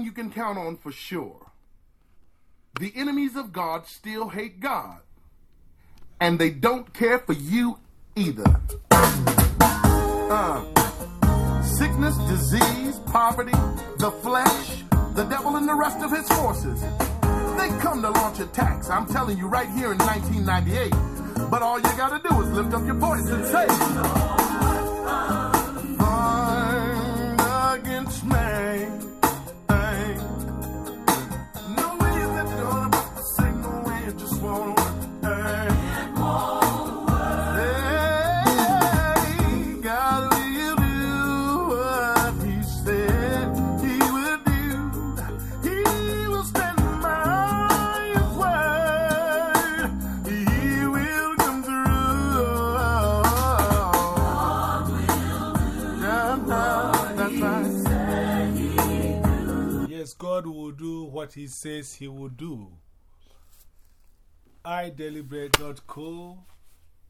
you can count on for sure. The enemies of God still hate God, and they don't care for you either. Uh, sickness, disease, poverty, the flesh, the devil, and the rest of his forces. They come to launch attacks, I'm telling you, right here in 1998. But all you gotta do is lift up your voice and say, God will do what He says He will do. iDeliberate.co.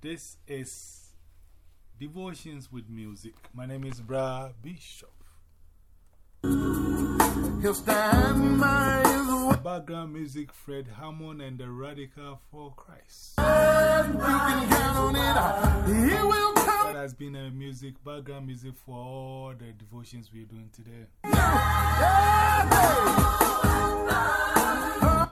This is Devotions with Music. My name is Bra Bishop. He'll stand by His. Background music Fred Hammond and the Radical for Christ. You can count on it. He will come. That has been a music, background music for all the devotions we're doing today.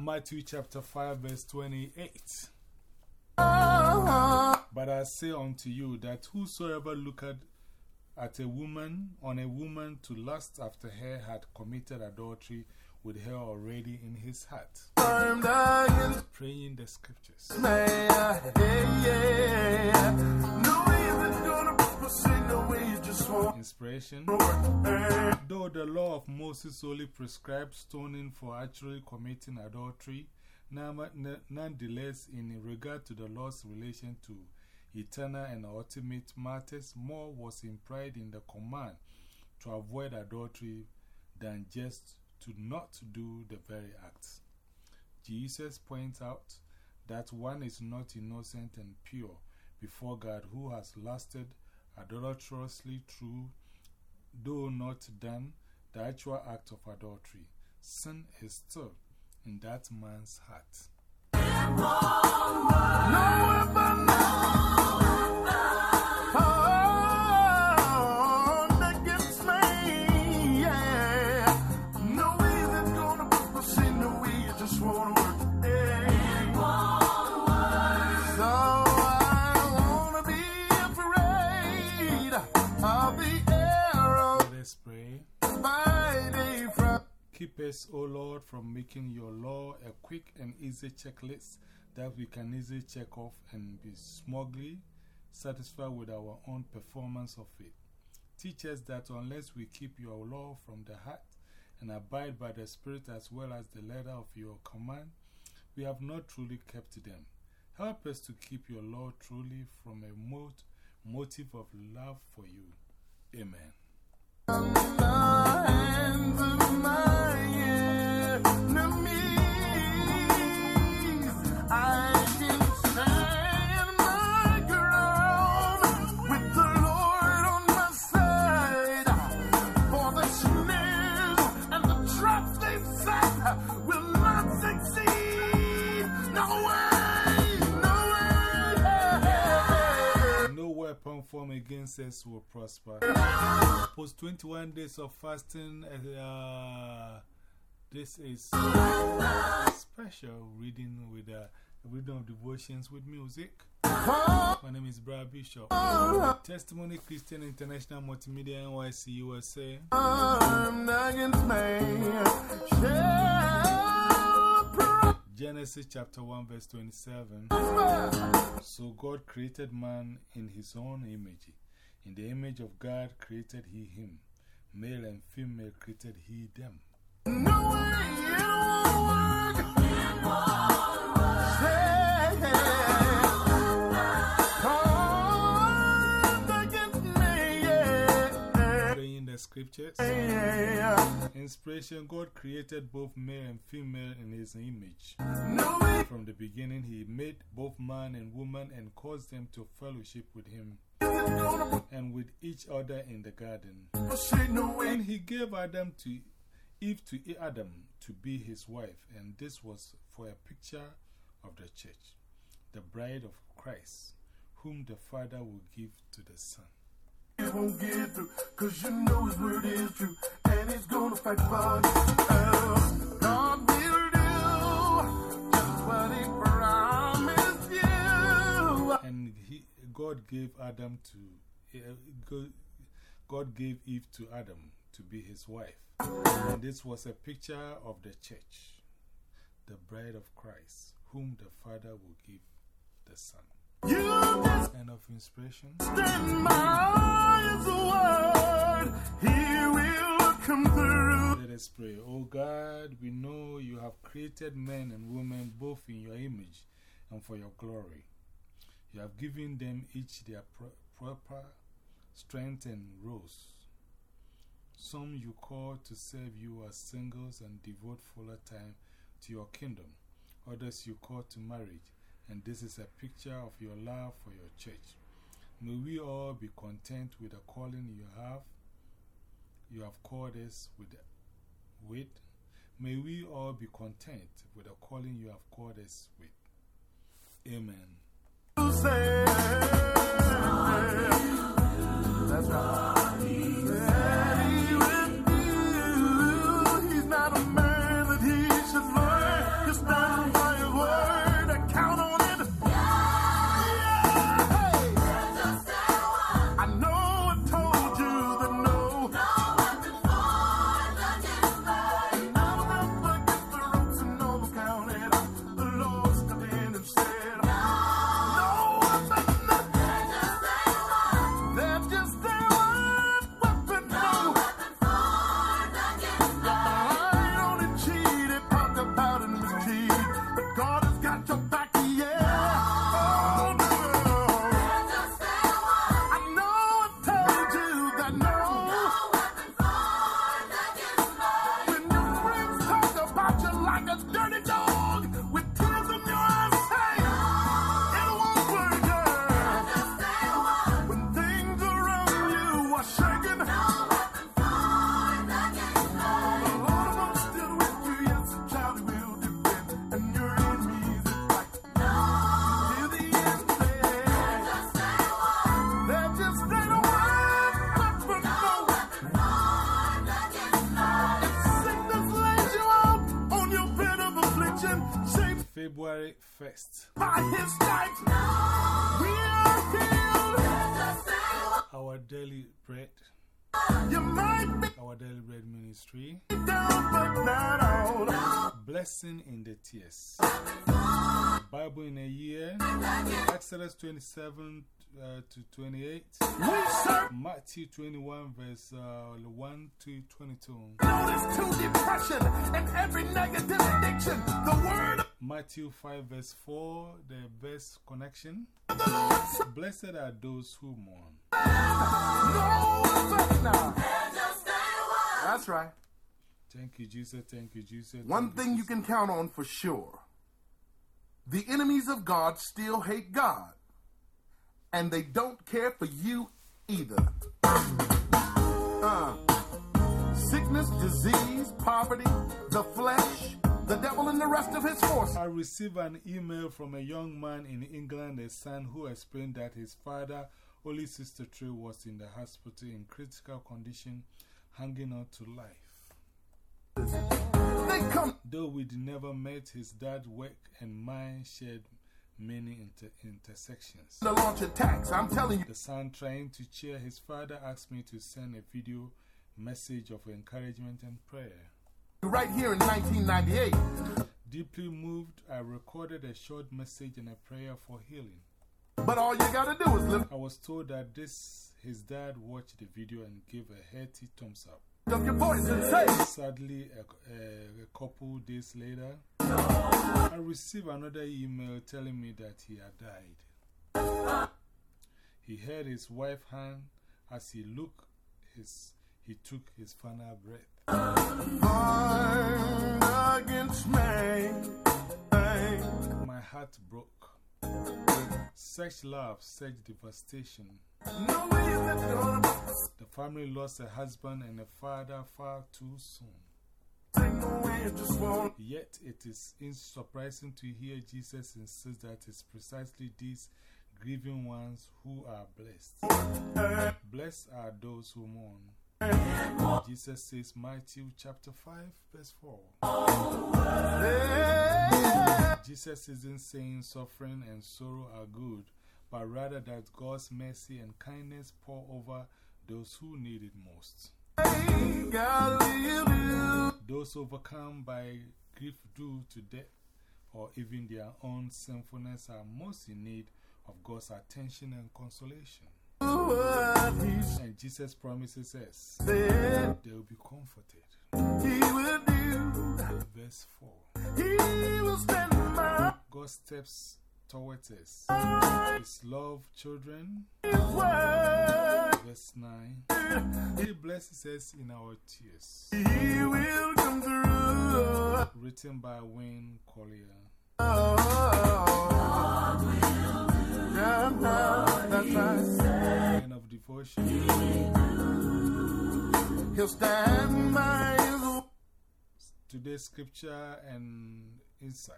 Matthew chapter 5, verse 28. But I say unto you that whosoever looketh at a woman, on a woman to lust after her, had committed adultery with her already in his heart. Praying the scriptures. Inspiration. Though the law of Moses only prescribes stoning for actually committing adultery, nonetheless, in regard to the law's relation to eternal and ultimate matters, more was implied in the command to avoid adultery than just to not do the very act. Jesus points out that one is not innocent and pure before God who has lusted adulterously true, though not done, the actual act of adultery. Sin is still in that man's heart. Us, O Lord, from making your law a quick and easy checklist that we can easily check off and be smugly satisfied with our own performance of it. Teach us that unless we keep your law from the heart and abide by the Spirit as well as the letter of your command, we have not truly kept them. Help us to keep your law truly from a mot motive of love for you. Amen. Formed against us will prosper. Post 21 days of fasting. Uh, this is special reading with uh, reading of devotions with music. My name is Brad Bishop. Testimony Christian International Multimedia NYC USA. Genesis chapter 1, verse 27. So God created man in his own image. In the image of God created he him. Male and female created he them. No way scriptures. Inspiration God created both male and female in his image. From the beginning, he made both man and woman and caused them to fellowship with him is it gonna and with each other in the garden. work. And he gave Adam to Eve to Adam to be his wife, and this was for a picture of the church, the bride of Christ, whom the Father will give to the Son. Won't get through, cause you know his word is true, and he's gonna fight for you. God. And God gave Adam to, eh, God- God gave Eve to Adam to be his wife. And this was a picture of the church, the bride of Christ, whom the Father will give the Son. End of inspiration. stand by his word, he will come through. Let us pray. Oh God, we know you have created men and women both in your image and for your glory. You have given them each their pro proper strength and roles. Some you call to serve you as singles and devote fuller time to your kingdom. Others you call to marriage, and this is a picture of your love for your church. May we all be content with the calling you have. You have called us with with. May we all be content with the calling you have called us with. Amen. February 1st, by his stripes we are healed. our daily bread, our daily bread ministry, blessing in the tears. Bible in a year, Exodus 27 uh, to 28, Matthew 21, verse uh, 1 to 22. to depression and every negative addiction. The word Matthew 5, verse 4, the best connection. of the Lord said, Blessed are those who mourn. no. That's right. Thank you, Jesus. Thank you, Jesus. One Thank thing you Jesus. can count on for sure the enemies of God still hate God, and they don't care for you either. Uh, sickness, disease, poverty, the flesh, the devil, and the rest of his forces. I received an email from a young man in England, a son who explained that his father, only sister Trey, was in the hospital in critical condition, hanging on to life. They come Though we'd never met, his dad work and mine shared many inter intersections. to launch attacks. I'm telling you. The son, trying to cheer his father, asked me to send a video message of encouragement and prayer. Right here in 1998, Deeply moved, I recorded a short message and a prayer for healing. but all you gotta do is lift I was told that this his dad watched the video and gave a hearty thumbs up. up your voice and say, Sadly, a, a couple days later, I received another email telling me that he had died. He heard his wife hand as he looked his he took his final breath. "Fight against me. My heart broke. Such love, such devastation. The family lost a husband and a father far too soon. Yet it is surprising to hear Jesus insist that it's precisely these grieving ones who are blessed. Blessed are those who mourn. Jesus says, Matthew chapter 5, verse 4. Jesus isn't saying suffering and sorrow are good, but rather that God's mercy and kindness pour over those who need it most. Those overcome by grief due to death or even their own sinfulness are most in need of God's attention and consolation. And Jesus promises us they will be comforted. He will do verse 4 God steps towards us. His love, children. Verse 9 He blesses us in our tears. He will come through. Written by Winn Collier. End of devotion. He'll stand by Today's scripture and insight.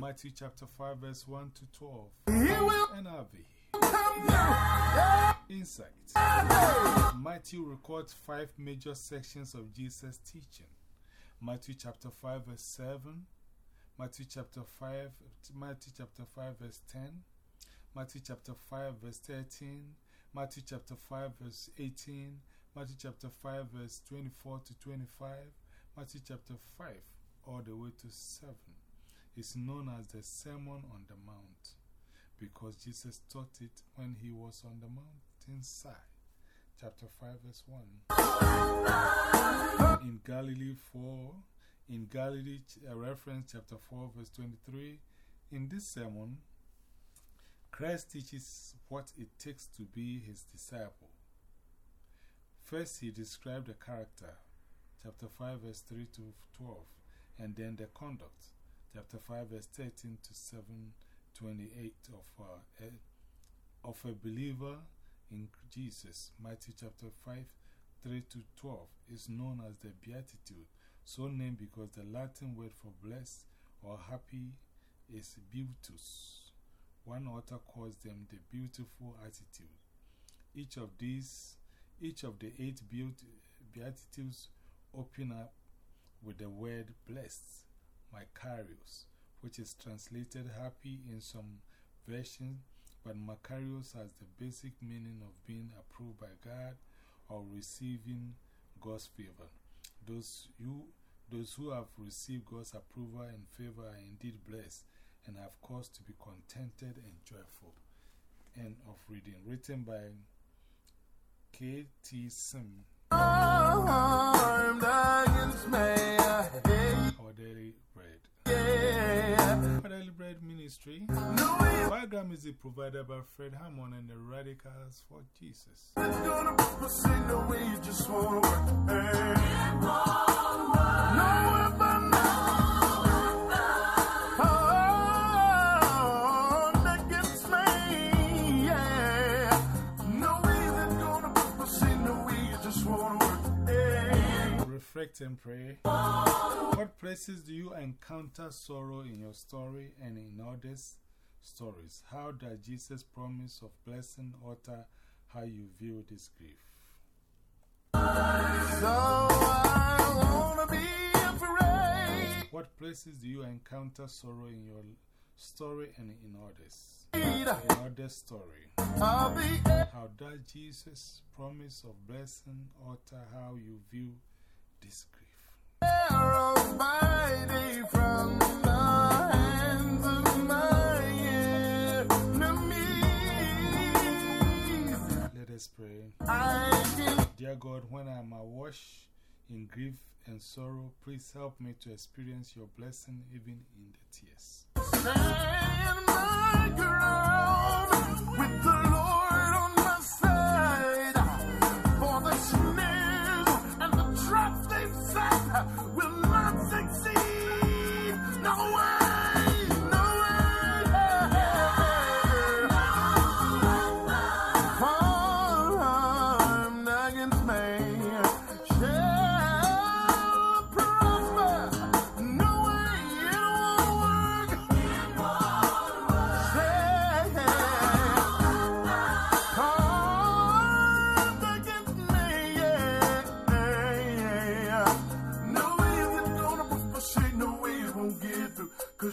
Matthew chapter 5, verse 1 to 12. NRV. Insight. Matthew records five major sections of Jesus' teaching. Matthew chapter 5, verse 7. Matthew chapter 5, Matthew chapter 5, verse 10. Matthew chapter 5, verse 13. Matthew chapter 5, verse 18. Matthew chapter 5, verse 24 to 25. Matthew chapter 5, all the way to 7, is known as the Sermon on the Mount because Jesus taught it when he was on the mountainside. Chapter 5, verse 1. In Galilee 4, in Galilee, a reference chapter 4, verse 23. In this sermon, Christ teaches what it takes to be his disciple. First, he described the character, chapter 5, verse 3 to 12, and then the conduct, chapter 5, verse 13 to 7, 28 of, uh, a, of a believer in Jesus. Matthew chapter 5, 3 to 12 is known as the Beatitude, so named because the Latin word for blessed or happy is beatus. One author calls them the beautiful attitude. Each of these, each of the eight Beatitudes open up with the word blessed, Makarios, which is translated happy in some versions, but Makarios has the basic meaning of being approved by God or receiving God's favor. Those, you, those who have received God's approval and favor are indeed blessed and have cause to be contented and joyful. End of reading. Written by K.T. Sim. Our Daily Bread. Our Daily Bread Ministry. Program is provided by Fred Hammond and the Radicals for Jesus. Reflect and pray. What places do you encounter sorrow in your story and in others' stories? How does Jesus' promise of blessing alter how you view this grief? What places do you encounter sorrow in your story and in others? In others' story. How does Jesus' promise of blessing alter how you view this us pray. Dear God, when I am awash in grief and sorrow, please help me to experience your blessing even in the tears.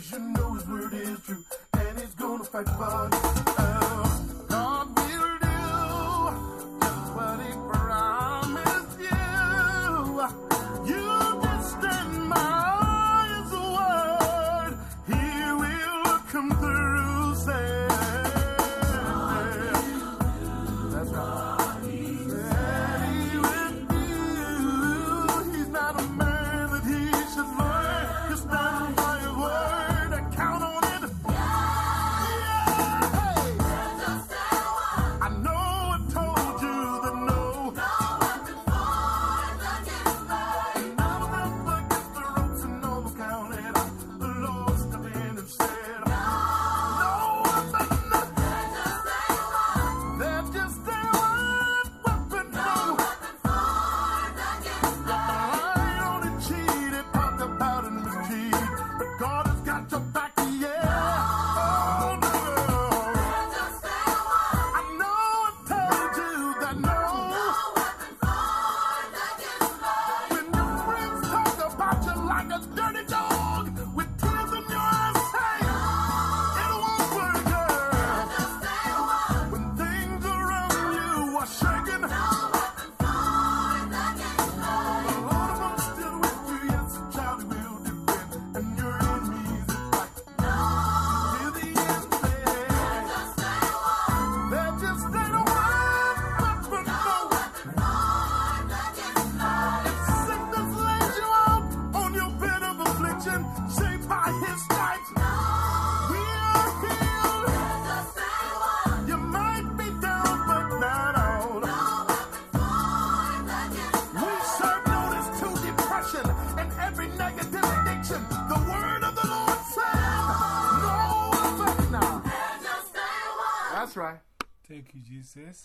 Cause you know his word is true, and he's gonna fight for you. No